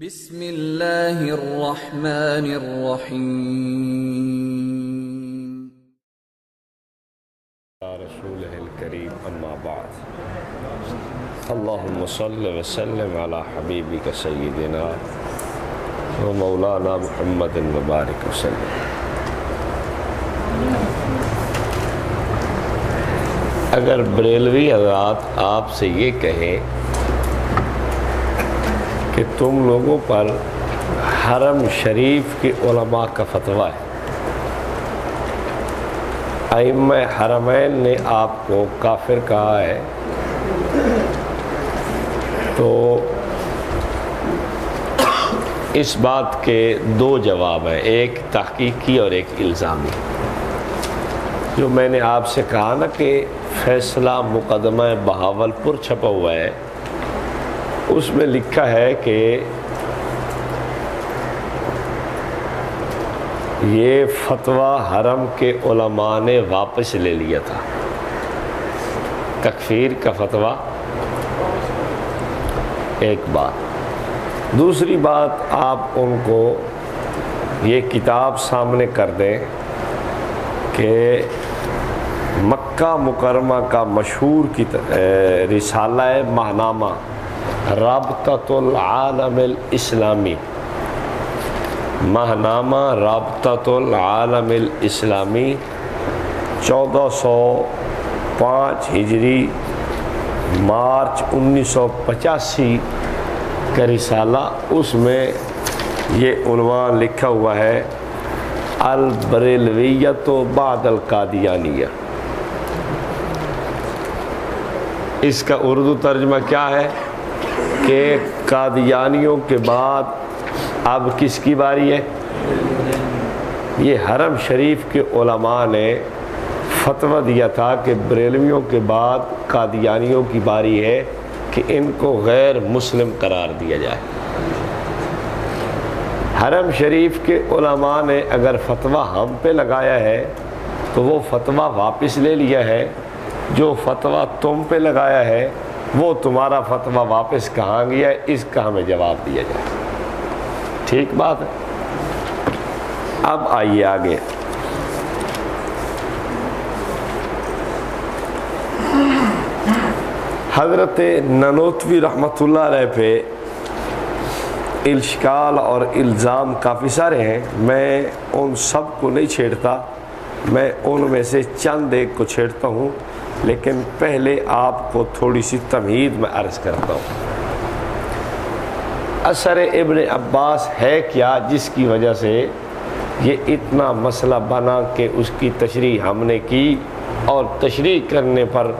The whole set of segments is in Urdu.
بسم اللہ الرحمن الرحیم۔ رسول الكريم أما بعد۔ اللهم صل وسلم على حبيبك سيدنا ومولانا محمد مبارک وسلم۔ اگر بریلوی حضرات آپ سے یہ کہیں کہ تم لوگوں پر حرم شریف کے علماء کا فتویٰ ہے۔ ائمہ حرمین نے آپ کو کافر کہا ہے۔ تو اس بات کے دو جواب ہیں، ایک تحقیقی اور ایک الزامی۔ جو میں نے آپ سے کہا نا کہ فیصلہ مقدمہ بہاول پور چھپا ہوا ہے اس میں لکھا ہے کہ یہ فتویٰ حرم کے علماء نے واپس لے لیا تھا۔ تکفیر کا فتویٰ۔ ایک بات۔ دوسری بات، آپ ان کو یہ کتاب سامنے کر دیں کہ مکہ مکرمہ کا مشہور رسالہ ماہنامہ۔ رابطۃ العالم الاسلامی۔ ماہنامہ رابطۃ العالم الاسلامی، چودہ سو پانچ ہجری، مارچ انیس سو پچاسی کا رسالہ۔ اس میں یہ عنوان لکھا ہوا ہے، البریلویت و بعد القادیانیہ۔ اس کا اردو ترجمہ کیا ہے؟ کہ قادیانیوں کے بعد اب کس کی باری ہے؟ یہ حرم شریف کے علماء نے فتویٰ دیا تھا کہ بریلویوں کے بعد قادیانیوں کی باری ہے کہ ان کو غیر مسلم قرار دیا جائے۔ حرم شریف کے علماء نے اگر فتویٰ ہم پہ لگایا ہے تو وہ فتویٰ واپس لے لیا ہے۔ جو فتویٰ تم پہ لگایا ہے وہ تمہارا فتویٰ واپس کہاں گیا ہے؟ اس کا ہمیں جواب دیا جائے۔ ٹھیک بات ہے۔ اب آئیے آگے۔ حضرت ننوتوی رحمۃ اللہ علیہ پہ الشکال اور الزام کافی سارے ہیں۔ میں ان سب کو نہیں چھیڑتا۔ میں ان میں سے چند ایک کو چھیڑتا ہوں۔ لیکن پہلے آپ کو تھوڑی سی تمہید میں عرض کرتا ہوں۔ اثر ابن عباس ہے کیا جس کی وجہ سے یہ اتنا مسئلہ بنا کہ اس کی تشریح ہم نے کی اور تشریح کرنے پر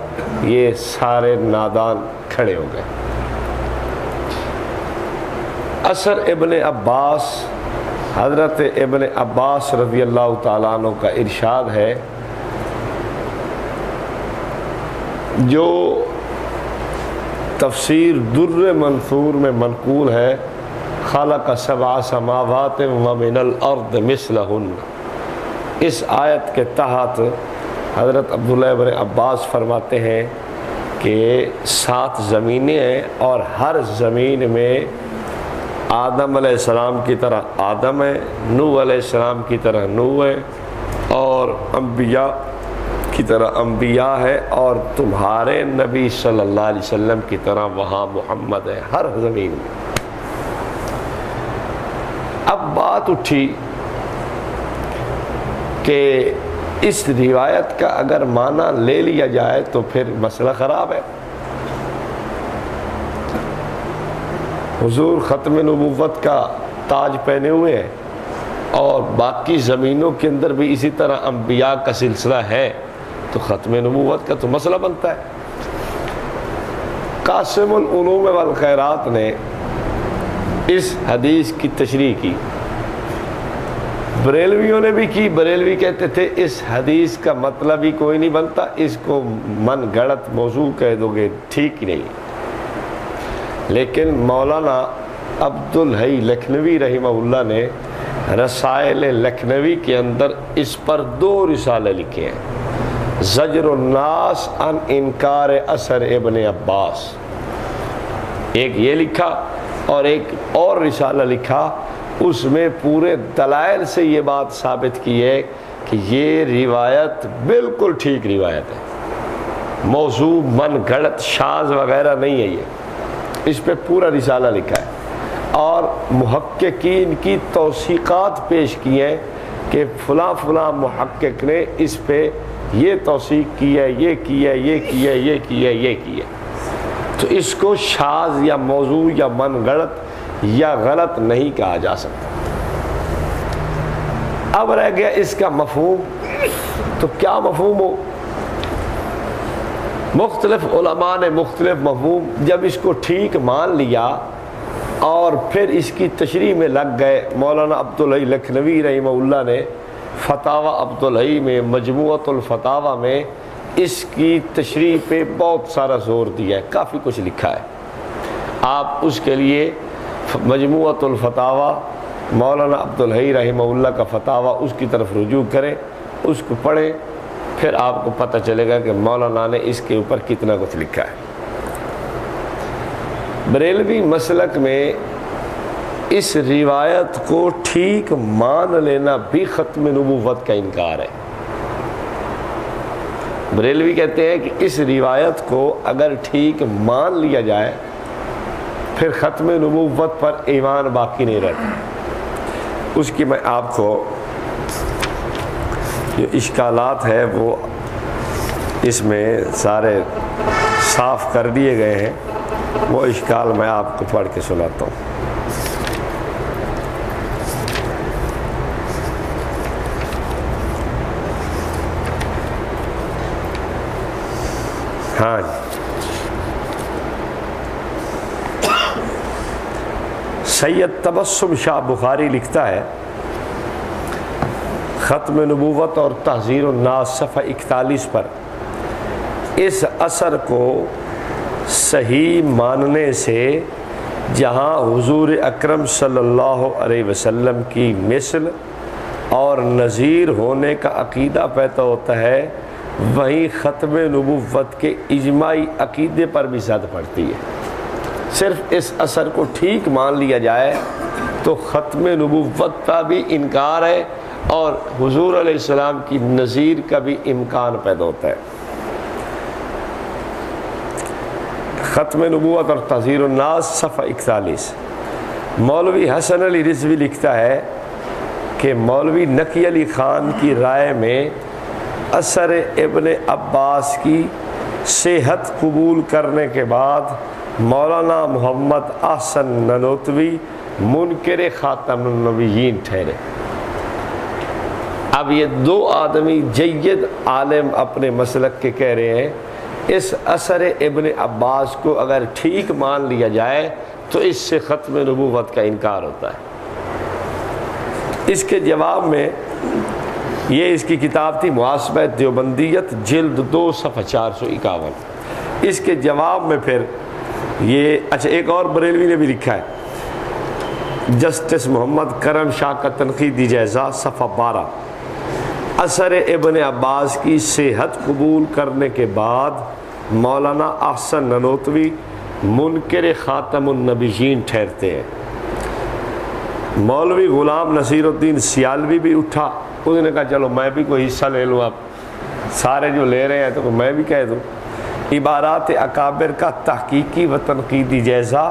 یہ سارے نادان کھڑے ہو گئے۔ اثر ابن عباس، حضرت ابن عباس رضی اللہ تعالیٰ عنہ کا ارشاد ہے جو تفسیر در منصور میں منقول ہے خالق سبع سماوات ومن الارض مثلہن۔ اس آیت کے تحت حضرت عبداللہ ابن عباس فرماتے ہیں کہ سات زمینیں ہیں اور ہر زمین میں آدم علیہ السلام کی طرح آدم ہے نو علیہ السلام کی طرح نو ہے اور انبیاء کی طرح انبیاء ہے اور تمہارے نبی صلی اللہ علیہ وسلم کی طرح وہاں محمد ہے ہر زمین میں۔ اب بات اٹھی کہ اس روایت کا اگر معنی لے لیا جائے تو پھر مسئلہ خراب ہے۔ حضور ختم نبوت کا تاج پہنے ہوئے ہیں اور باقی زمینوں کے اندر بھی اسی طرح انبیاء کا سلسلہ ہے۔ تو ختم نبوت کا تو مسئلہ بنتا ہے۔ قاسم العلوم والخیرات نے اس حدیث کی تشریح کی۔ بریلویوں نے بھی کی، بریلوی کہتے تھے، اس حدیث کا مطلب ہی کوئی نہیں بنتا، اس کو من گڑت موضوع کہہ دو گے، ٹھیک ہی نہیں۔ لیکن مولانا عبد الحی لکھنوی رحمہ اللہ نے رسائل لکھنوی کے اندر اس پر دو رسالے لکھے ہیں۔ زجر الناس ان انکار اثر ابن عباس۔ ایک یہ لکھا اور ایک اور رسالہ لکھا، اس میں پورے دلائل سے یہ بات ثابت کی ہے کہ یہ روایت بالکل ٹھیک روایت ہے۔ موضوع من گھڑت، شاز وغیرہ نہیں ہے یہ۔ اس پہ پورا رسالہ لکھا ہے۔ اور محققین کی توثیقات پیش کی ہیں کہ فلاں فلاں محقق نے اس پہ یہ توثیق کی ہے، یہ کی ہے، یہ کی ہے، یہ کی ہے، یہ کی ہے۔ تو اس کو شاز یا موضوع یا من گڑت یا غلط نہیں کہا جا سکتا۔ اب رہ گیا اس کا مفہوم۔ تو کیا مفہوم ہو؟ مختلف علماء نے مختلف مفہوم جب اس کو ٹھیک مان لیا اور پھر اس کی تشریح میں لگ گئے، مولانا عبدالحی لکھنوی رحمہ اللہ نے فتح عبدالحی میں، مجموعۃ الفتاوہ میں اس کی تشریح پہ بہت سارا زور دیا ہے، کافی کچھ لکھا ہے۔ آپ اس کے لیے مجموعۃ الفتاوہ مولانا عبدالحی رحمہ اللہ کا فتح اس کی طرف رجوع کریں، اس کو پڑھیں، پھر آپ کو پتہ چلے گا کہ مولانا نے اس کے اوپر کتنا کچھ لکھا ہے۔ بریلوی مسلک میں اس روایت کو ٹھیک مان لینا بھی ختم نبوت کا انکار ہے۔ بریلوی کہتے ہیں کہ اس روایت کو اگر ٹھیک مان لیا جائے، پھر ختم نبوت پر ایمان باقی نہیں رہتا۔ اس کی میں آپ کو جو اشکالات ہے وہ اس میں سارے صاف کر دیے گئے ہیں۔ وہ اشکال میں آپ کو پڑھ کے سناتا ہوں ہاں سید تبسم شاہ بخاری لکھتا ہے، ختم نبوت اور تحذیر الناس صفحہ اکتالیس پر، اس اثر کو صحیح ماننے سے جہاں حضور اکرم صلی اللہ علیہ وسلم کی مثل اور نظیر ہونے کا عقیدہ پیدا ہوتا ہے، وہیں ختم نبوت کے اجماعی عقیدے پر بھی زد پڑتی ہے۔ صرف اس اثر کو ٹھیک مان لیا جائے تو ختم نبوت کا بھی انکار ہے اور حضور علیہ السلام کی نظیر کا بھی امکان پیدا ہوتا ہے۔ ختم نبوت اور تحذیر الناس، صفحہ اکتالیس۔ مولوی حسن علی رضوی لکھتا ہے کہ مولوی نقی علی خان کی رائے میں اثر ابن عباس کی صحت قبول کرنے کے بعد مولانا محمد احسن ننوتوی منکر خاتم النبیین ٹھہرے۔ اب یہ دو آدمی جید عالم اپنے مسلک کے کہہ رہے ہیں، اس اثر ابن عباس کو اگر ٹھیک مان لیا جائے تو اس سے ختم نبوت کا انکار ہوتا ہے۔ اس کے جواب میں یہ اس کی کتاب تھی محاسبہ دیوبندیت، جلد دو صفحہ چار سو اکاون۔ اس کے جواب میں پھر یہ اچھا ایک اور بریلوی نے بھی لکھا ہے۔ جسٹس محمد کرم شاہ کا تنقیدی جائزہ صفحہ بارہ۔ اثر ابن عباس کی صحت قبول کرنے کے بعد مولانا احسن ننوتوی منکر خاتم النبیین ٹھہرتے ہیں۔ مولوی غلام نصیر الدین سیالوی بھی اٹھا۔ اس نے کہا، چلو میں بھی کوئی حصہ لے لوں اب سارے جو لے رہے ہیں تو میں بھی کہہ دوں۔ عبارات اکابر کا تحقیقی و تنقیدی جیسا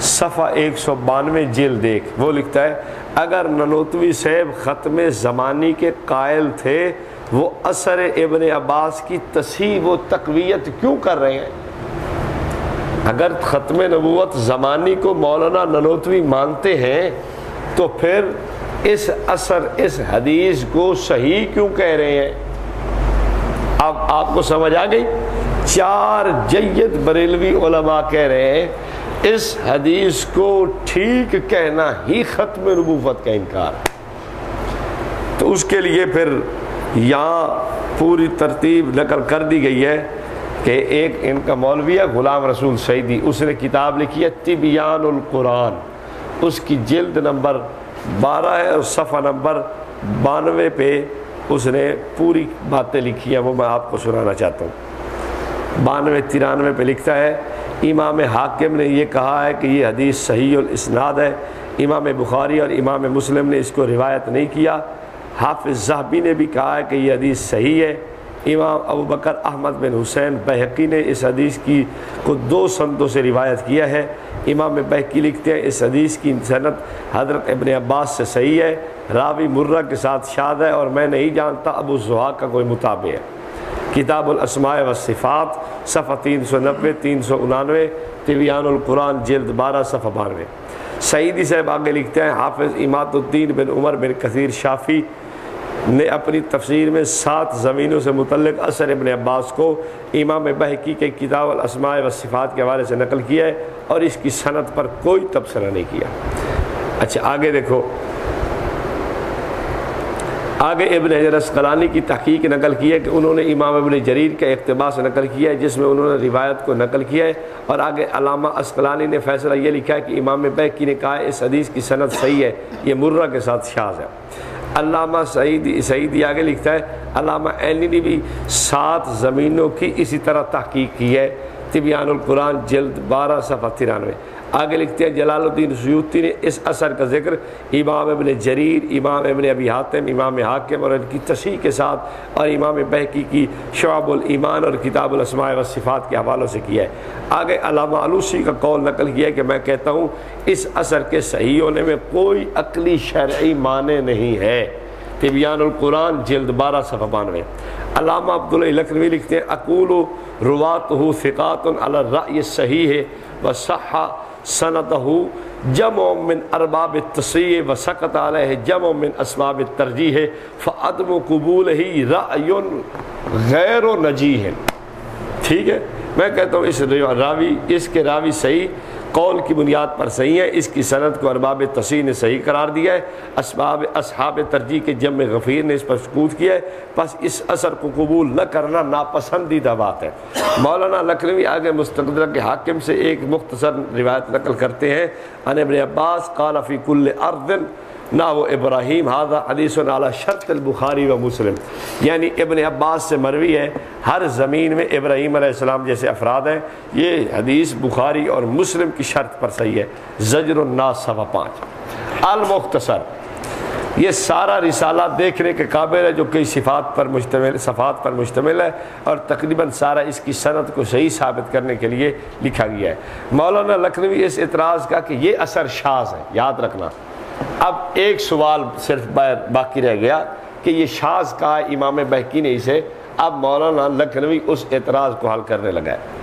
صفحہ ایک سو بانوے جیل دیکھ وہ لکھتا ہے، اگر ننوتوی صاحب ختم زمانی کے قائل تھے، وہ اثر ابن عباس کی تصحیح و تقویت کیوں کر رہے ہیں؟ اگر ختم نبوت زمانی کو مولانا ننوتوی مانتے ہیں، تو پھر اس اثر، اس حدیث کو صحیح کیوں کہہ رہے ہیں؟ اب آپ کو سمجھ آ گئی؟ چار جید بریلوی علماء کہہ رہے ہیں، اس حدیث کو ٹھیک کہنا ہی ختم نبوت کا انکار۔ تو اس کے لیے پھر یہاں پوری ترتیب نقل کر دی گئی ہے کہ ایک ان کا مولویہ غلام رسول سعیدی اس نے کتاب لکھی ہے طبیان القرآن۔ اس کی جلد نمبر بارہ ہے اور صفحہ نمبر بانوے پہ اس نے پوری باتیں لکھی ہیں، وہ میں آپ کو سنانا چاہتا ہوں۔ بانوے، ترانوے پہ لکھتا ہے، امام حاکم نے یہ کہا ہے کہ یہ حدیث صحیح الاسناد ہے۔ امام بخاری اور امام مسلم نے اس کو روایت نہیں کیا۔ حافظ زہبی نے بھی کہا ہے کہ یہ حدیث صحیح ہے۔ امام ابو بکر احمد بن حسین بحقی نے اس حدیث کی کو دو سندوں سے روایت کیا ہے۔ امام بحقی لکھتے ہیں، اس حدیث کی صنعت حضرت ابن عباس سے صحیح ہے۔ راوی مرہ کے ساتھ شاد ہے اور میں نہیں جانتا، ابو زحا کا کوئی مطابع ہے۔ کتاب الاسماء و صفات صفحہ تین سو نبے تین سو انانوے طبیان القرآن، جلد بارہ، صفحہ بانوے سعیدی صاحب آگے لکھتے ہیں، حافظ اماد الدین بن عمر بن کثیر شافی نے اپنی تفسیر میں سات زمینوں سے متعلق اثر ابن عباس کو امام بحقی کے کتاب الاسماء و صفات کے حوالے سے نقل کیا ہے اور اس کی صنعت پر کوئی تبصرہ نہیں کیا۔ اچھا آگے دیکھو۔ آگے ابن حجر اسقلانی کی تحقیق نقل کی ہے کہ انہوں نے امام ابن جریر کا اقتباس نقل کیا ہے، جس میں انہوں نے روایت کو نقل کیا ہے۔ اور آگے علامہ اسقلانی نے فیصلہ یہ لکھا ہے کہ امام بیکی نے کہا ہے، اس حدیث کی صنعت صحیح ہے، یہ مرہ کے ساتھ شاز ہے۔ علامہ سعید سعیدی آگے لکھتا ہے، علامہ عینی نے بھی سات زمینوں کی اسی طرح تحقیق کی ہے۔ طبیان القرآن جلد بارہ صفحہ ترانوے۔ آگے لکھتے ہیں، جلال الدین سیوتی نے اس اثر کا ذکر امام ابن جریر، امام ابن ابی حاتم، امام حاکم اور ان کی تصحیح کے ساتھ اور امام بحقی کی شعب الایمان اور کتاب الاسماء و صفات کے حوالوں سے کیا ہے۔ آگے علامہ علوسی کا قول نقل کیا ہے کہ میں کہتا ہوں، اس اثر کے صحیح ہونے میں کوئی عقلی شرعی معنی نہیں ہے۔ طبیان القرآن جلد بارہ صفحہ بانوے۔ علامہ عبداللہ لکھنوی لکھتے ہیں، اقول و روات ہو فقات الرأی صحیح ہے و صحہ سنتہ جمع من ارباب تصریح و سقط علیہ جمع من اسباب ترجیح فعدم و قبول ہی رأی غیر و نجیح ٹھیک ہے؟ میں کہتا ہوں اس راوی اس کے راوی صحیح قول کی بنیاد پر صحیح ہے، اس کی صنعت کو ارباب تصحیح نے صحیح قرار دیا ہے۔ اسباب اصحاب ترجیح کے جمع غفیر نے اس پر سکوت کیا ہے۔ بس اس اثر کو قبول نہ کرنا ناپسندیدہ بات ہے۔ مولانا لکھنوی آگے مستقدر کے حاکم سے ایک مختصر روایت نقل کرتے ہیں۔ ان ابن عباس قال فی کل اردن نہ وہ ابراہیم حاضہ حدیث علیٰ شرط البخاری و مسلم. یعنی ابن عباس سے مروی ہے، ہر زمین میں ابراہیم علیہ السلام جیسے افراد ہیں، یہ حدیث بخاری اور مسلم کی شرط پر صحیح ہے، زجر الناس سوا پانچ. المختصر. یہ سارا رسالہ دیکھنے کے قابل ہے، جو کئی صفات پر مشتمل، صفات پر مشتمل ہے، اور تقریباً سارا اس کی صنعت کو صحیح ثابت کرنے کے لیے لکھا گیا ہے۔ مولانا لکھنوی اس اعتراض کا کہ یہ اثر شاز ہے، یاد رکھنا۔ اب ایک سوال صرف باقی رہ گیا کہ یہ شاز کا امام بحقی نے اسے اب مولانا لکھنوی اس اعتراض کو حل کرنے لگا ہے۔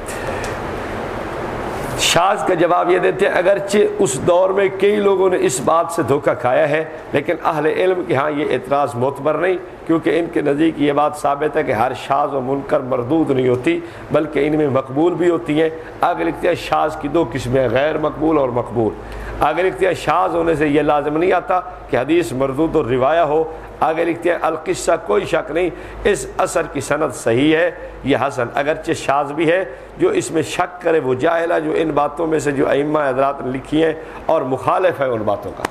شاز کا جواب یہ دیتے ہیں، اگرچہ اس دور میں کئی لوگوں نے اس بات سے دھوکہ کھایا ہے، لیکن اہل علم کے ہاں یہ اعتراض معتبر نہیں، کیونکہ ان کے نزدیک یہ بات ثابت ہے کہ ہر شاز و منکر مردود نہیں ہوتی، بلکہ ان میں مقبول بھی ہوتی ہیں۔ آگے لکھتے ہیں، شاز کی دو قسمیں غیر مقبول اور مقبول۔ آگے لکھتے ہیں شاز ہونے سے یہ لازم نہیں آتا کہ حدیث مردود اور روایہ ہو آگے لکھتے ہیں القصہ کوئی شک نہیں، اس اثر کی صنعت صحیح ہے، یہ حسن اگرچہ شاز بھی ہے، جو اس میں شک کرے وہ جاہلہ جو ان باتوں میں سے جو ائمہ حضرات نے لکھی ہیں اور مخالف ہے ان باتوں کا۔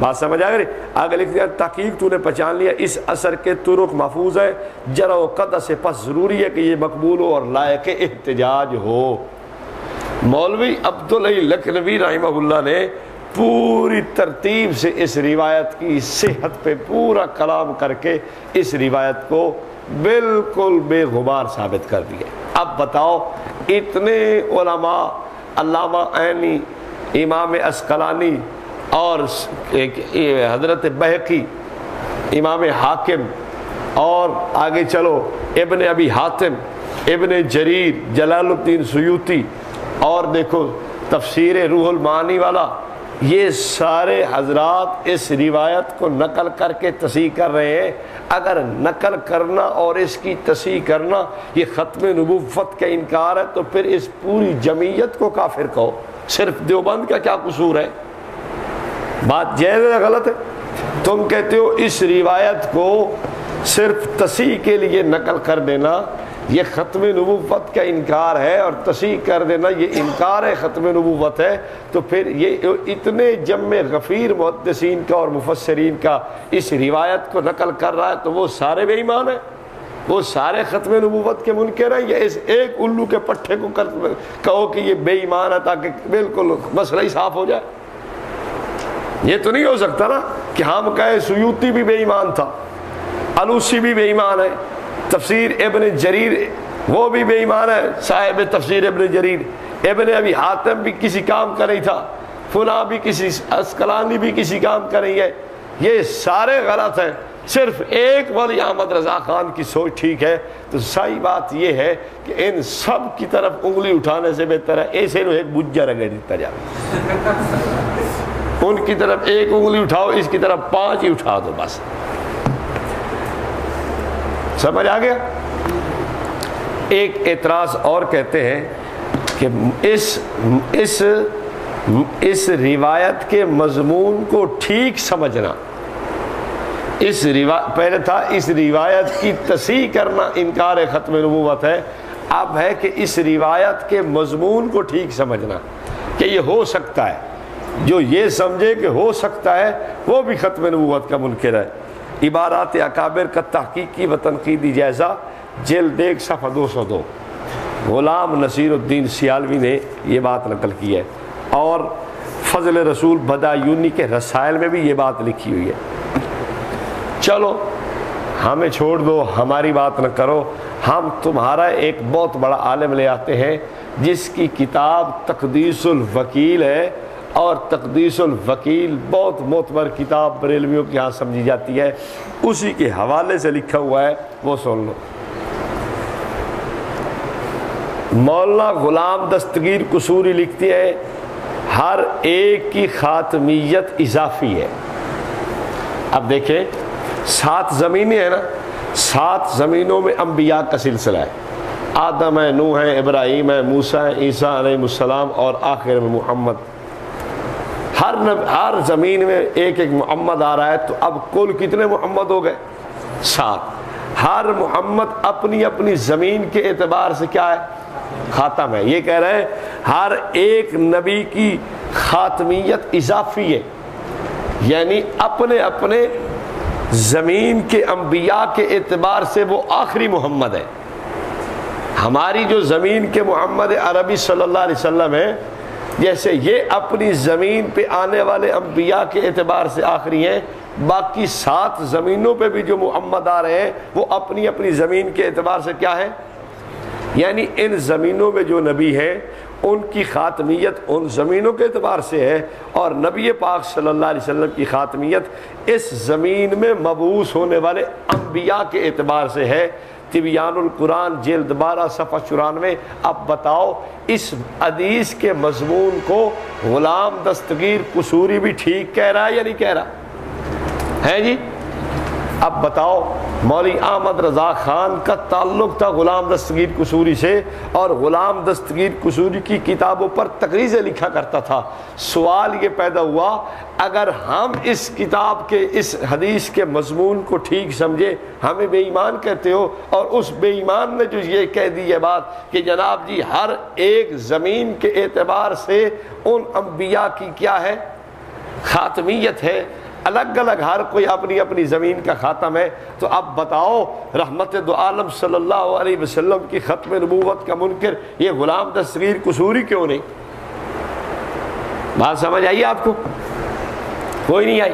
بات سمجھ آ گئی؟ آگے لکھتے ہیں تحقیق تو نے پہچان لیا، اس اثر کے ترک محفوظ ہے جرا و قد سے پس ضروری ہے کہ یہ مقبول ہو اور لائق احتجاج ہو۔ مولوی عبداللہ لکھنوی رحمہ اللہ نے پوری ترتیب سے اس روایت کی صحت پہ پورا کلام کر کے اس روایت کو بالکل بے غبار ثابت کر دیا اب بتاؤ، اتنے علماء، علامہ عینی، امام اسقلانی اور حضرت بحقی امام حاکم اور آگے چلو، ابن ابی حاتم، ابن جریر، جلال الدین سیوتی اور دیکھو تفسیر روح المعانی والا یہ سارے حضرات اس روایت کو نقل کر کے تصحیح کر رہے ہیں۔ اگر نقل کرنا اور اس کی تصحیح کرنا یہ ختم نبوت کا انکار ہے، تو پھر اس پوری جمعیت کو کافر کہو۔ صرف دیوبند کا کیا قصور ہے؟ بات جائز ہے غلط ہے؟ تم کہتے ہو اس روایت کو صرف تصحیح کے لیے نقل کر دینا۔ یہ ختم نبوت کا انکار ہے اور تصحیح کر دینا یہ انکار ہے، ختم نبوت ہے۔ تو پھر یہ اتنے جم غفیر محدثین کا اور مفسرین کا اس روایت کو نقل کر رہا ہے تو وہ سارے بے ایمان ہیں۔ وہ سارے ختم نبوت کے منکر ہیں۔ یا اس ایک الو کے پٹھے کو کر کہو کہ یہ بے ایمان ہے تاکہ بالکل مسئلہ ہی صاف ہو جائے۔ یہ تو نہیں ہو سکتا نا کہ ہم کہے سیوتی بھی بے ایمان تھا الوسی بھی بے ایمان ہے۔ تفسیر ابن جریر، وہ بھی بے ایمان ہے، صاحب تفسیر ابن جریر۔ ابن ابھی حاتم بھی کسی کام کا نہیں تھا فنا بھی کسی اسکلانی بھی کسی کام کا نہیں ہے۔ یہ سارے غلط ہیں، صرف ایک ولی احمد رضا خان کی سوچ ٹھیک ہے۔ تو صحیح بات یہ ہے کہ ان سب کی طرف انگلی اٹھانے سے بہتر ہے۔ ایسے نو ایک بجا رگڑ دیتا جائے ان کی طرف ایک انگلی اٹھاؤ، اس کی طرف پانچ ہی اٹھا دو بس۔ سمجھ آ گیا؟ ایک اعتراض اور کہتے ہیں کہ اس اس اس روایت کے مضمون کو ٹھیک سمجھنا۔ اس پہلے تھا اس روایت کی تصحیح کرنا، انکار ختم نبوت ہے۔ اب ہے کہ اس روایت کے مضمون کو ٹھیک سمجھنا کہ یہ ہو سکتا ہے۔ جو یہ سمجھے کہ ہو سکتا ہے، وہ بھی ختم نبوت کا منکر ہے۔ عبارات اکابر کا تحقیقی و تنقیدی جیسا جلد ایک صفحہ دو سو دو۔ غلام نصیر الدین سیالوی نے یہ بات نقل کی ہے۔ اور فضل رسول بدایونی کے رسائل میں بھی یہ بات لکھی ہوئی ہے۔ چلو، ہمیں چھوڑ دو، ہماری بات نہ کرو۔ ہم تمہارا ایک بہت بڑا عالم لے آتے ہیں، جس کی کتاب تقدیس الوکیل ہے۔ اور تقدیس الوکیل، بہت معتبر کتاب بریلویوں کے ہاں سمجھی جاتی ہے۔ اسی کے حوالے سے لکھا ہوا ہے، وہ سن لو۔ مولانا غلام دستگیر قصوری لکھتی ہے، ہر ایک کی خاتمیت اضافی ہے۔ اب دیکھیں، سات زمینیں ہیں نا۔ سات زمینوں میں انبیاء کا سلسلہ ہے۔ آدم ہے، نوح ہے، ابراہیم ہے، موسیٰ ہے، عیسیٰ علیہ السلام اور آخر میں محمد۔ ہر ہر زمین میں ایک ایک محمد آ رہا ہے، تو اب کل کتنے محمد ہو گئے؟ سات۔ ہر محمد اپنی اپنی زمین کے اعتبار سے کیا ہے؟ خاتم ہے۔ یہ کہہ رہے ہیں، ہر ایک نبی کی خاتمیت اضافی ہے۔ یعنی اپنے اپنے زمین کے انبیاء کے اعتبار سے وہ آخری محمد ہے۔ ہماری جو زمین کے محمد عربی صلی اللہ علیہ وسلم ہے جیسے یہ اپنی زمین پہ آنے والے انبیاء کے اعتبار سے آخری ہیں، باقی سات زمینوں پہ بھی جو محمد آ رہے ہیں، وہ اپنی اپنی زمین کے اعتبار سے کیا ہے؟ یعنی ان زمینوں میں جو نبی ہیں، ان کی خاتمیت ان زمینوں کے اعتبار سے ہے اور نبی پاک صلی اللہ علیہ وسلم کی خاتمیت اس زمین میں مبوس ہونے والے انبیاء کے اعتبار سے ہے۔ طبیان القرآن، جلد بارہ، صفحہ چورانوے۔ اب بتاؤ، اس حدیث کے مضمون کو غلام دستگیر قصوری بھی ٹھیک کہہ رہا ہے یا نہیں کہہ رہا؟ ہے جی؟ اب بتاؤ مولی احمد رضا خان کا تعلق تھا غلام دستگیر قصوری سے اور غلام دستگیر قصوری کی کتابوں پر تقریضیں لکھا کرتا تھا۔ سوال یہ پیدا ہوا، اگر ہم اس کتاب کے، اس حدیث کے مضمون کو ٹھیک سمجھے، ہمیں بے ایمان کہتے ہو اور اس بے ایمان نے جو یہ کہہ دی یہ بات کہ جناب جی ہر ایک زمین کے اعتبار سے ان انبیاء کی کیا ہے؟ خاتمیت ہے الگ الگ ہر کوئی اپنی اپنی زمین کا خاتم ہے۔ تو اب بتاؤ، رحمت دو عالم صلی اللہ علیہ وسلم کی ختم نبوت کا منکر، یہ غلام تصویر قصوری کیوں نہیں؟ بات سمجھ آئیے آپ کو؟ کوئی نہیں آئی۔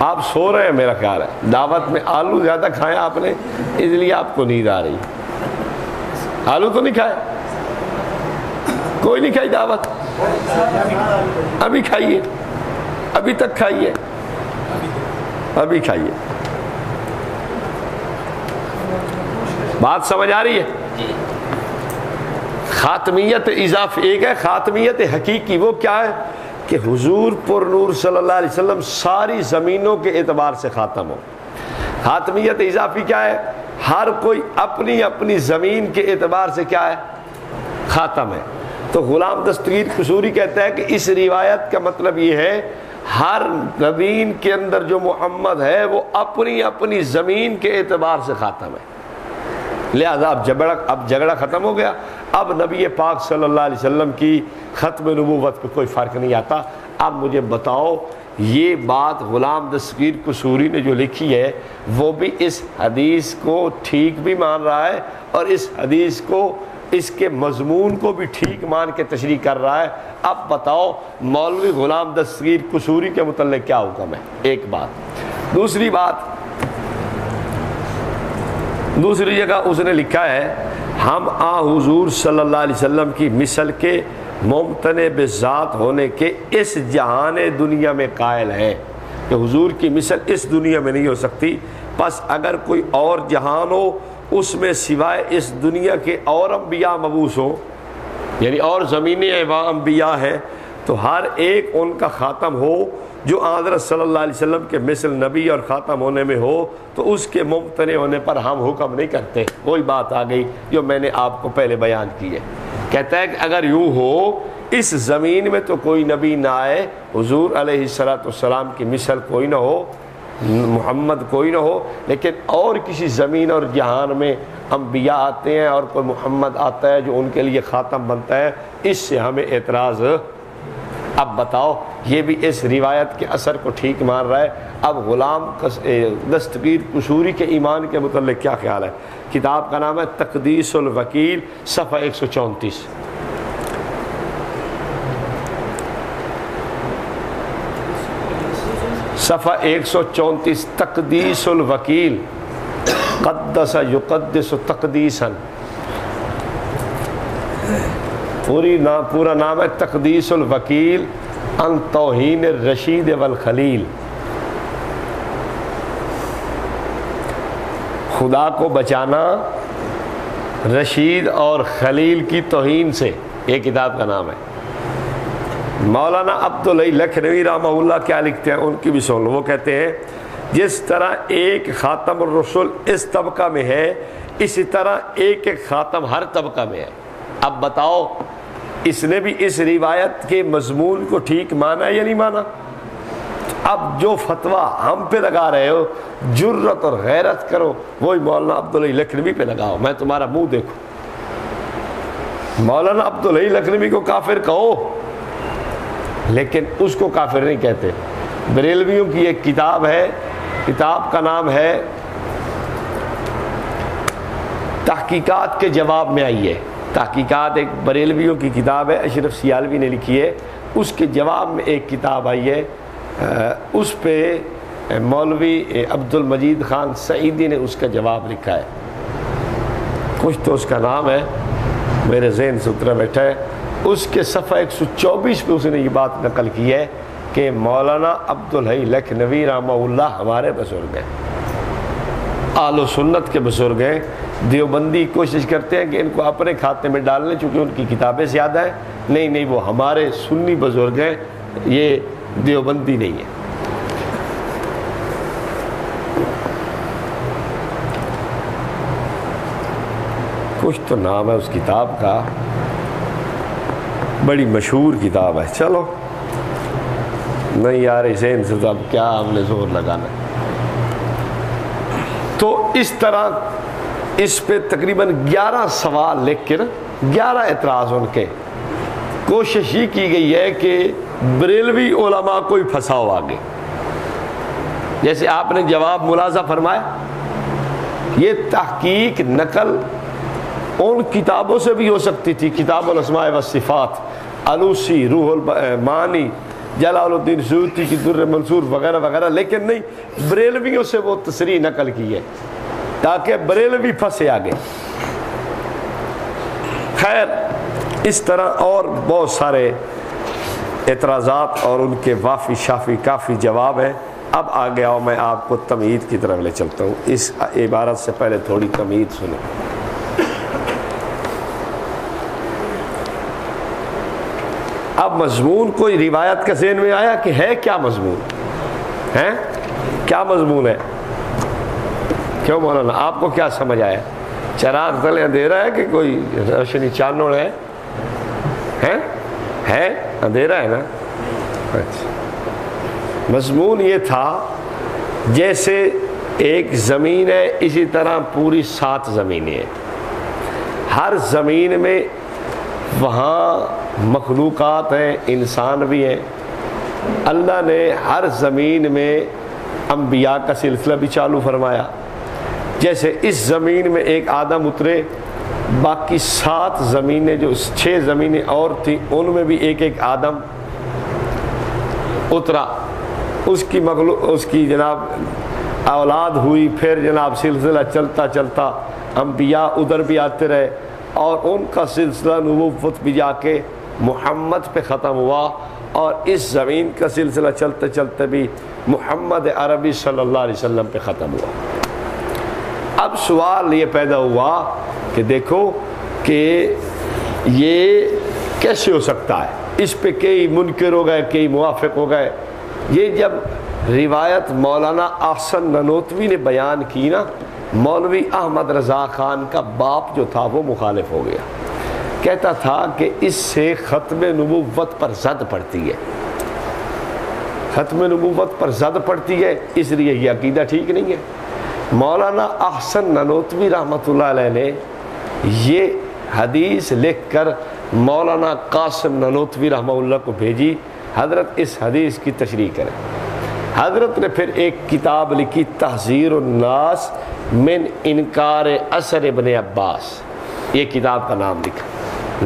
آپ سو رہے ہیں، میرا خیال ہے۔ دعوت میں آلو زیادہ کھائے آپ نے، اس لیے آپ کو نیند آ رہی۔ آلو تو نہیں کھائے؟ کوئی نہیں کھائی دعوت۔ ابھی کھائیے۔ ابھی تک کھائیے۔ ابھی کھائیے۔ بات سمجھ آ رہی ہے؟ خاتمیت اضاف ایک ہے خاتمیت حقیقی۔ وہ کیا ہے؟ کہ حضور پر نور صلی اللہ علیہ وسلم ساری زمینوں کے اعتبار سے خاتم ہو۔ خاتمیت اضافی کیا ہے؟ ہر کوئی اپنی اپنی زمین کے اعتبار سے کیا ہے؟ خاتم ہے۔ تو غلام دستگیر قصوری کہتا ہے کہ اس روایت کا مطلب یہ ہے ہر نبین کے اندر جو محمد ہے وہ اپنی اپنی زمین کے اعتبار سے خاتم ہے۔ لہذا اب جھگڑا اب جھگڑا ختم ہو گیا۔ اب نبی پاک صلی اللہ علیہ وسلم کی ختم نبوت پہ کوئی فرق نہیں آتا۔ اب مجھے بتاؤ، یہ بات غلام دستگیر قصوری نے جو لکھی ہے، وہ بھی اس حدیث کو ٹھیک بھی مان رہا ہے اور اس حدیث کو اس کے مضمون کو بھی ٹھیک مان کے تشریح کر رہا ہے۔ اب بتاؤ، مولوی غلام دستگیر قصوری کے متعلق کیا حکم ہے؟ ایک بات۔ دوسری بات، دوسری جگہ اس نے لکھا ہے، ہم آ حضور صلی اللہ علیہ وسلم کی مثل کے ممتن بذات ہونے کے اس جہان دنیا میں قائل ہیں۔ کہ حضور کی مثل اس دنیا میں نہیں ہو سکتی۔ پس اگر کوئی اور جہان ہو اس میں سوائے اس دنیا کے اور انبیاء مبوس ہو یعنی اور زمینی انبیاء ہیں، تو ہر ایک ان کا خاتم ہو جو حضرت صلی اللہ علیہ وسلم کے مثل نبی اور خاتم ہونے میں ہو، تو اس کے ممتنع ہونے پر ہم حکم نہیں کرتے۔ وہی بات آ گئی جو میں نے آپ کو پہلے بیان کی ہے۔ کہتا ہے کہ اگر یوں ہو، اس زمین میں تو کوئی نبی نہ آئے، حضور علیہ السلاۃ السلام کی مثل کوئی نہ ہو محمد کوئی نہ ہو، لیکن اور کسی زمین اور جہان میں انبیاء آتے ہیں اور کوئی محمد آتا ہے جو ان کے لیے خاتم بنتا ہے، اس سے ہمیں اعتراض اب بتاؤ، یہ بھی اس روایت کے اثر کو ٹھیک مان رہا ہے۔ اب غلام دستگیر قصوری کے ایمان کے متعلق کیا خیال ہے؟ کتاب کا نام ہے تقدیس الوکیل، صفحہ ایک سو چونتیس۔ صفحہ ایک سو چونتیس تقدیس الوکیل قدس یقدس تقدیسا۔ پوری نام پورا نام ہے تقدیس الوکیل ان توہین الرشید والخلیل۔ خدا کو بچانا رشید اور خلیل کی توہین سے یہ کتاب کا نام ہے۔ مولانا عبداللہ لکھنوی رحمہ اللہ کیا لکھتے ہیں؟ ان کی بھی سن لو۔ وہ کہتے ہیں، جس طرح ایک خاتم الرسول اس طبقہ میں ہے، اسی طرح ایک ایک خاتم ہر طبقہ میں ہے۔ اب بتاؤ، اس نے بھی اس روایت کے مضمون کو ٹھیک مانا یا نہیں مانا؟ اب جو فتویٰ ہم پہ لگا رہے ہو جرت اور غیرت کرو، وہی مولانا عبداللہ لکھنوی پہ لگاؤ۔ میں تمہارا منہ دیکھوں۔ مولانا عبداللہ لکھنوی کو کافر کہو۔ لیکن اس کو کافر نہیں کہتے۔ بریلویوں کی ایک کتاب ہے، کتاب کا نام ہے، تحقیقات کے جواب میں آئی ہے۔ تحقیقات ایک بریلویوں کی کتاب ہے، اشرف سیالوی نے لکھی ہے۔ اس کے جواب میں ایک کتاب آئی ہے اس پہ مولوی عبد المجید خان سعیدی نے اس کا جواب لکھا ہے۔ کچھ تو اس کا نام ہے۔ میرے ذہن سے اترا بیٹھا ہے۔ اس کے صفحہ ایک سو چوبیس پہ اس نے یہ بات نقل کی ہے کہ مولانا عبدالحی لکھنوی رحمہ اللہ ہمارے بزرگ ہیں۔ آل و سنت کے بزرگ ہیں۔ دیوبندی کوشش کرتے ہیں کہ ان کو اپنے کھاتے میں ڈال لیں چونکہ ان کی کتابیں زیادہ ہیں۔ نہیں نہیں، وہ ہمارے سنی بزرگ ہیں۔ یہ دیوبندی نہیں ہے۔ کچھ تو نام ہے اس کتاب کا۔ بڑی مشہور کتاب ہے۔ چلو۔ نہیں یار، اسے ان سے اب کیا ہم نے زور لگانا تو اس طرح اس پہ تقریباً گیارہ سوال لکھ کے نا، گیارہ اعتراض ان کے۔ کوشش یہ کی گئی ہے کہ بریلوی علماء کوئی پھنساؤ آگے۔ جیسے آپ نے جواب ملازہ فرمایا، یہ تحقیق نقل ان کتابوں سے بھی ہو سکتی تھی، کتاب الاسماء و صفات الوسی روح المانی جلال الدین سیوتی کی در منصور وغیرہ وغیرہ، لیکن نہیں، بریلویوں سے وہ تصریح نقل کی ہے تاکہ بریلوی پھنسے آگے۔ خیر، اس طرح اور بہت سارے اعتراضات اور ان کے وافی شافی کافی جواب ہیں۔ اب آگے آؤ، میں آپ کو تمید کی طرف لے چلتا ہوں۔ اس عبارت سے پہلے تھوڑی تمید سنیں۔ اب مضمون کوئی روایت کا ذہن میں آیا کہ ہے کیا مضمون؟ ہے کیا مضمون ہے؟ کیوں مولانا؟ آپ کو کیا سمجھ آیا؟ چراغ تلے اندھیرا ہے کہ کوئی روشنی چانوڑ ہے؟ ہے؟ اندھیرا ہے نا؟ اچھا۔ مضمون یہ تھا جیسے ایک زمین ہے، اسی طرح پوری سات زمینیں ہیں۔ ہر زمین میں وہاں مخلوقات ہیں، انسان بھی ہیں۔ اللہ نے ہر زمین میں انبیاء کا سلسلہ بھی چالو فرمایا۔ جیسے اس زمین میں ایک آدم اترے، باقی سات زمینیں جو، چھ زمینیں اور تھیں، ان میں بھی ایک ایک آدم اترا۔ اس کی مغلو اس کی جناب اولاد ہوئی، پھر جناب سلسلہ چلتا چلتا انبیاء ادھر بھی آتے رہے۔ اور ان کا سلسلہ نبوت بھی جا کے محمد پہ ختم ہوا اور اس زمین کا سلسلہ چلتے چلتے بھی محمد عربی صلی اللہ علیہ وسلم پہ ختم ہوا۔ اب سوال یہ پیدا ہوا کہ دیکھو کہ یہ کیسے ہو سکتا ہے؟ اس پہ کئی منکر ہو گئے، کئی موافق ہو گئے۔ یہ جب روایت مولانا احسن ننوتوی نے بیان کی نا مولوی احمد رضا خان کا باپ جو تھا وہ مخالف ہو گیا۔ کہتا تھا کہ اس سے ختم نبوت پر زد پڑتی ہے۔ ختم نبوت پر زد پڑتی ہے، اس لیے یہ عقیدہ ٹھیک نہیں ہے۔ مولانا احسن ننوتوی رحمۃ اللہ علیہ نے یہ حدیث لکھ کر مولانا قاسم ننوتوی رحمہ اللہ کو بھیجی۔ حضرت اس حدیث کی تشریح کریں۔ حضرت نے پھر ایک کتاب لکھی، تحذیر الناس من انکار اثر ابن عباس۔ یہ کتاب کا نام لکھا۔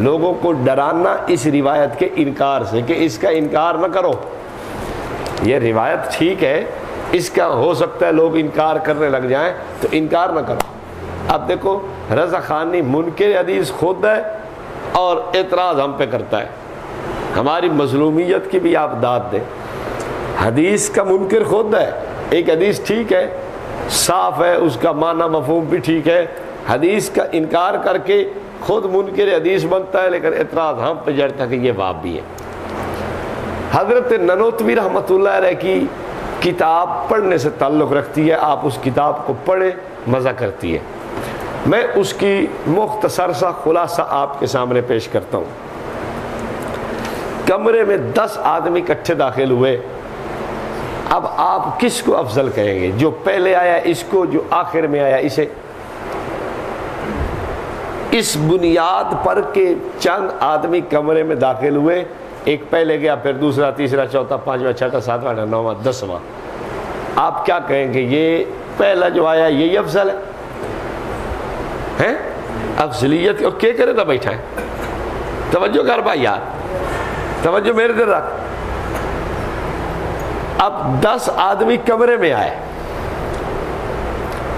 لوگوں کو ڈرانا اس روایت کے انکار سے کہ اس کا انکار نہ کرو۔ یہ روایت ٹھیک ہے، اس کا ہو سکتا ہے لوگ انکار کرنے لگ جائیں تو انکار نہ کرو۔ اب دیکھو، رضا خانی منکر حدیث خود ہے اور اعتراض ہم پہ کرتا ہے۔ ہماری مظلومیت کی بھی آپ داد دیں۔ حدیث کا منکر خود ہے، ایک حدیث ٹھیک ہے، صاف ہے، اس کا معنی مفہوم بھی ٹھیک ہے۔ حدیث کا انکار کر کے خود منکر حدیث بنتا ہے، لیکن اعتراض ہم پہ جڑتا کہ یہ باب بھی ہے۔ حضرت ننوتوی رحمۃ اللہ علیہ کی کتاب پڑھنے سے تعلق رکھتی ہے، آپ اس کتاب کو پڑھیں، مزہ کرتی ہے۔ میں اس کی مختصر سا خلاصہ آپ کے سامنے پیش کرتا ہوں۔ کمرے میں دس آدمی کٹھے داخل ہوئے۔ اب آپ کس کو افضل کہیں گے؟ جو پہلے آیا، اس کو جو آخر میں آیا، اسے؟ اس بنیاد پر کہ چند آدمی کمرے میں داخل ہوئے، ایک پہلے گیا، پھر دوسرا، تیسرا، چوتھا، پانچواں، چھٹا، ساتواں نواں، دسواں۔ آپ کیا کہیں گے؟ یہ پہلا جو آیا، یہی افضل ہے؟ افضلیت کیا کرے تھا بیٹھا ہے؟ توجہ کر بھائی یار، توجہ میرے دل رکھ۔ اب دس آدمی کمرے میں آئے۔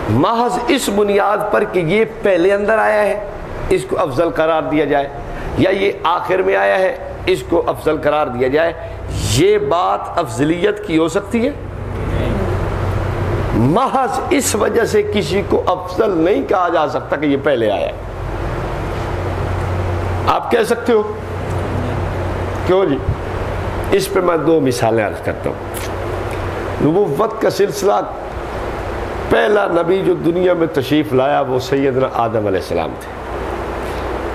محض اس بنیاد پر کہ یہ پہلے اندر آیا ہے، اس کو افضل قرار دیا جائے، یا یہ آخر میں آیا ہے، اس کو افضل قرار دیا جائے۔ یہ بات افضلیت کی ہو سکتی ہے؟ محض اس وجہ سے کسی کو افضل نہیں کہا جا سکتا کہ یہ پہلے آیا ہے۔ آپ کہہ سکتے ہو؟ کیوں جی؟ اس پہ میں دو مثالیں عرض کرتا ہوں۔ نبوت کا سلسلہ پہلا نبی جو دنیا میں تشریف لایا وہ سیدنا آدم علیہ السلام تھے۔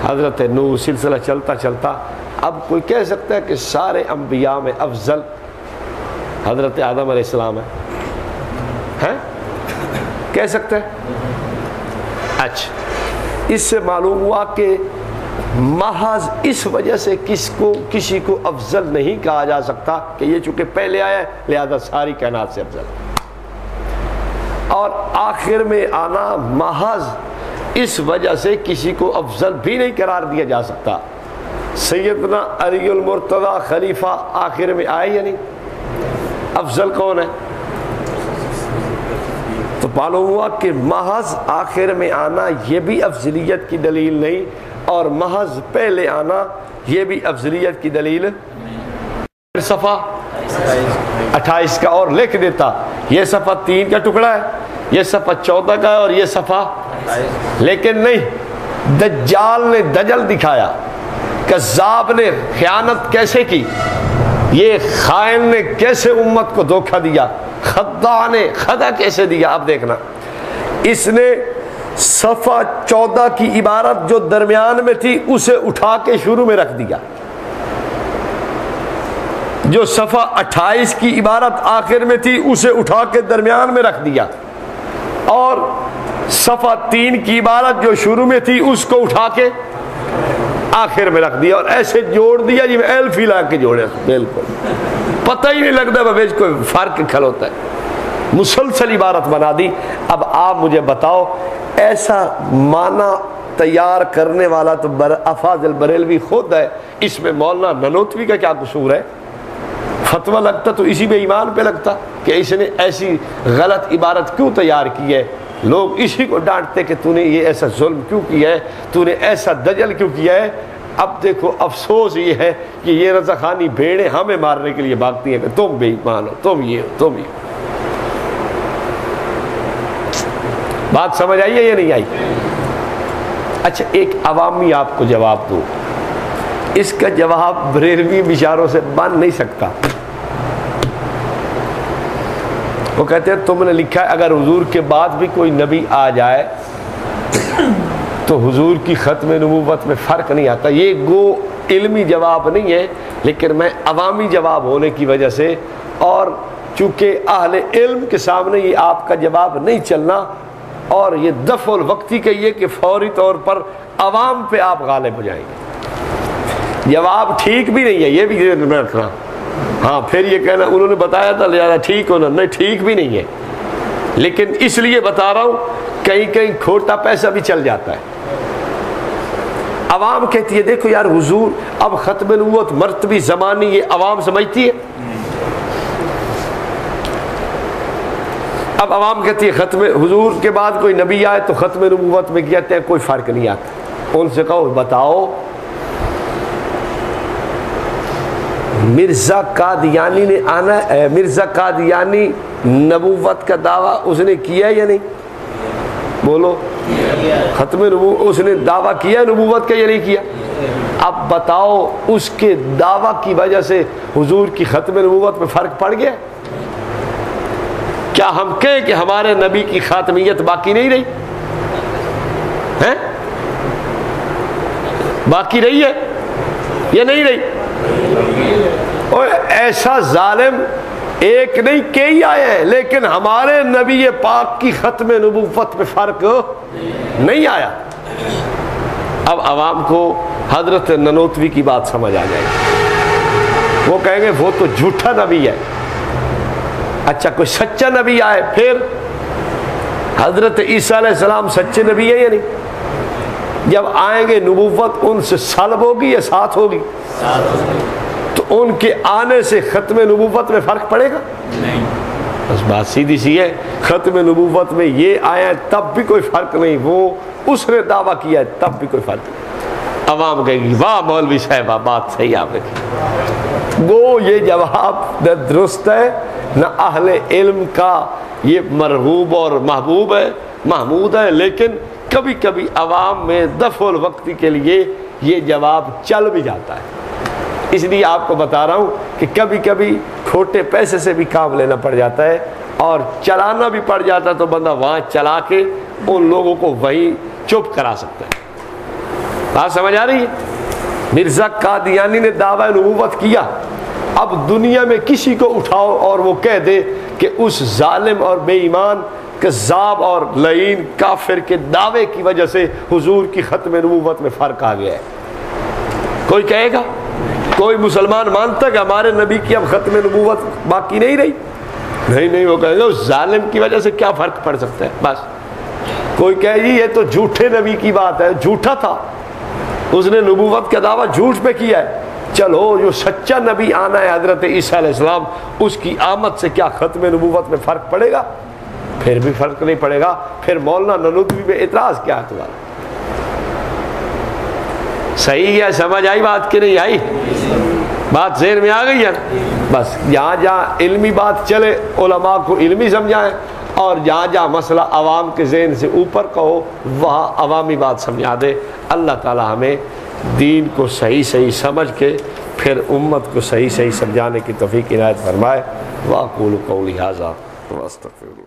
حضرت نو سلسلہ چلتا چلتا اب کوئی کہہ سکتا ہے کہ سارے انبیاء میں افضل حضرت آدم علیہ السلام ہے کہہ سکتا ہے؟ اچھا۔ اس سے معلوم ہوا کہ محض اس وجہ سے کس کو کسی کو افضل نہیں کہا جا سکتا کہ یہ چونکہ پہلے آیا ہے، لہذا ساری کائنات سے افضل۔ اور آخر میں آنا محض اس وجہ سے کسی کو افضل بھی نہیں قرار دیا جا سکتا۔ سیدنا علی المرتضی خلیفہ آخر میں آئے یا نہیں؟ افضل کون ہے؟ تو معلوم ہوا کہ محض آخر میں آنا یہ بھی افضلیت کی دلیل نہیں۔ اور محض پہلے آنا یہ بھی افضلیت کی دلیل صفحہ اٹھائیس کا اور لکھ دیتا یہ صفحہ تین کا ٹکڑا ہے، یہ صفحہ چودہ کا ہے اور یہ صفحہ لیکن نہیں، دجال نے دجل دکھایا، کذاب نے خیانت کیسے کی؟ یہ خائن نے کیسے امت کو دھوکہ دیا؟ خدا نے خدا کیسے دیا؟ اب دیکھنا۔ اس نے صفحہ چودہ کی عبارت جو درمیان میں تھی، اسے اٹھا کے شروع میں رکھ دیا۔ جو صفحہ اٹھائیس کی عبارت آخر میں تھی، اسے اٹھا کے درمیان میں رکھ دیا۔ اور صفحہ تین کی عبارت جو شروع میں تھی، اس کو اٹھا کے آخر میں رکھ دیا۔ اور ایسے جوڑ دیا جی میں ایلف ہی لا کے جوڑے۔ بالکل۔ پتہ ہی نہیں لگتا بھائی کوئی فرق کھل ہوتا ہے۔ مسلسل عبارت بنا دی۔ اب آپ مجھے بتاؤ، ایسا معنی تیار کرنے والا تو افاظ البریلوی خود ہے۔ اس میں مولانا ننوتوی کا کیا قصور ہے؟ فتویٰ لگتا تو اسی میں ایمان پہ لگتا کہ اس نے ایسی غلط عبارت کیوں تیار کی ہے؟ لوگ اسی کو ڈانٹتے کہ تو نے یہ ایسا ظلم کیوں کیا ہے؟ تو نے ایسا دجل کیوں کیا ہے؟ اب دیکھو، افسوس یہ ہے کہ یہ رضا خانی بھیڑیں ہمیں مارنے کے لیے بھاگتی ہیں۔ کہ تم بھی ایمان ہو، تم یہ ہو، تم یہ ہو۔ بات سمجھ آئی ہے یا نہیں آئی؟ اچھا ایک عوامی آپ کو جواب دو اس کا جواب بریلوی بشاروں سے بن نہیں سکتا۔ وہ کہتے ہیں، تم نے لکھا ہے، اگر حضور کے بعد بھی کوئی نبی آ جائے تو حضور کی ختم نبوت میں فرق نہیں آتا۔ یہ گو علمی جواب نہیں ہے، لیکن میں عوامی جواب ہونے کی وجہ سے اور چونکہ اہل علم کے سامنے یہ آپ کا جواب نہیں چلنا اور یہ دف الوقتی کہیے کہ فوری طور پر عوام پہ آپ غالب ہو جائیں گے۔ جواب ٹھیک بھی نہیں ہے یہ بھی رکھنا ہاں پھر یہ کہنا، انہوں نے بتایا تھا لہٰذا ٹھیک ہونا۔ نہیں، ٹھیک بھی نہیں ہے۔ لیکن اس لیے بتا رہا ہوں، کہیں کہیں کھوٹا پیسہ بھی چل جاتا ہے۔ عوام کہتی ہے، دیکھو یار حضور، اب ختم نبوت مرتبی زمانی یہ عوام سمجھتی ہے۔ اب عوام کہتی ہے ختم حضور کے بعد کوئی نبی آئے تو ختم نبوت میں کہتے ہیں کوئی فرق نہیں آتا۔ ان سے کہو بتاؤ۔ مرزا قادیانی نے آنا مرزا قادیانی، نبوت کا دعویٰ اس نے کیا یا نہیں؟ بولو۔ ختم نبوت اس نے دعویٰ کیا نبوت کا یا نہیں کیا؟ اب بتاؤ، اس کے دعویٰ کی وجہ سے حضور کی ختم نبوت میں فرق پڑ گیا؟ کیا ہم کہیں کہ ہمارے نبی کی خاتمیت باقی نہیں رہی؟ ہے باقی رہی ہے یا نہیں رہی؟ اور ایسا ظالم ایک نہیں، کئی آئے ہیں، لیکن ہمارے نبی پاک کی ختم نبوت میں فرق نہیں آیا۔ اب عوام کو حضرت ننوتوی کی بات سمجھ آ جائے۔ گی وہ کہیں گے، وہ تو جھوٹا نبی ہے۔ اچھا کوئی سچا نبی آئے پھر؟ حضرت عیسیٰ علیہ السلام سچے نبی ہے یا نہیں؟ جب آئیں گے نبوت ان سے سلب ہوگی یا ساتھ ہوگی؟ تو ان کے آنے سے ختم نبوت میں فرق پڑے گا؟ بس بات سیدھی سی ہے ختم نبوت میں یہ آیا تب بھی کوئی فرق نہیں وہ اس نے دعویٰ کیا ہے تب بھی کوئی فرق نہیں۔ عوام کہے گی واہ مولوی صاحبہ بات صحیح آپ کی وہ یہ جواب درست ہے۔ نہ اہل علم کا یہ مرغوب اور محبوب ہے، محمود ہے، لیکن کبھی کبھی عوام میں دف الوقتی کے لیے یہ جواب چل بھی جاتا ہے۔ اس لیے آپ کو بتا رہا ہوں کہ کبھی کبھی کھوٹے پیسے سے بھی کام لینا پڑ جاتا ہے اور چلانا بھی پڑ جاتا ہے تو بندہ وہاں چلا کے ان لوگوں کو وہی چپ کرا سکتا ہے۔ بات سمجھ آ رہی ہے؟ مرزا قادیانی نے دعوی نبوت کیا۔ اب دنیا میں کسی کو اٹھاؤ اور وہ کہہ دے کہ اس ظالم اور بے ایمان، کذاب اور لعین کافر کے دعوے کی وجہ سے حضور کی ختم نبوت میں فرق آ گیا ہے۔ کوئی کہے گا؟ کوئی مسلمان مانتا کہ ہمارے نبی کی اب ختم نبوت باقی نہیں رہی؟ نہیں نہیں، وہ کہے گا، اس ظالم کی وجہ سے کیا فرق پڑ سکتا ہے؟ بس۔ کوئی کہے جی یہ تو جھوٹے نبی کی بات ہے، جھوٹا تھا۔ اس نے نبوت کا دعویٰ جھوٹ پہ کیا ہے۔ چلو جو سچا نبی آنا ہے حضرت عیسیٰ علیہ السلام، اس کی آمد سے کیا ختم نبوت میں فرق پڑے گا؟ پھر بھی فرق نہیں پڑے گا۔ پھر مولانا ننودوی میں اعتراض کیا ہے تمہارا؟ صحیح ہے، سمجھ آئی بات کہ نہیں آئی؟ بات ذہن میں آ گئی ہے۔ بس جہاں جہاں علمی بات چلے، علماء کو علمی سمجھائیں اور جہاں جہاں مسئلہ عوام کے ذہن سے اوپر کہو وہاں عوامی بات سمجھا دے۔ اللہ تعالی ہمیں دین کو صحیح صحیح سمجھ کے پھر امت کو صحیح صحیح سمجھانے کی توفیق عنایت فرمائے۔ واقول کو لہٰذا اللہ۔